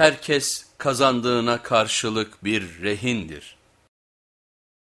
Herkes kazandığına karşılık bir rehindir.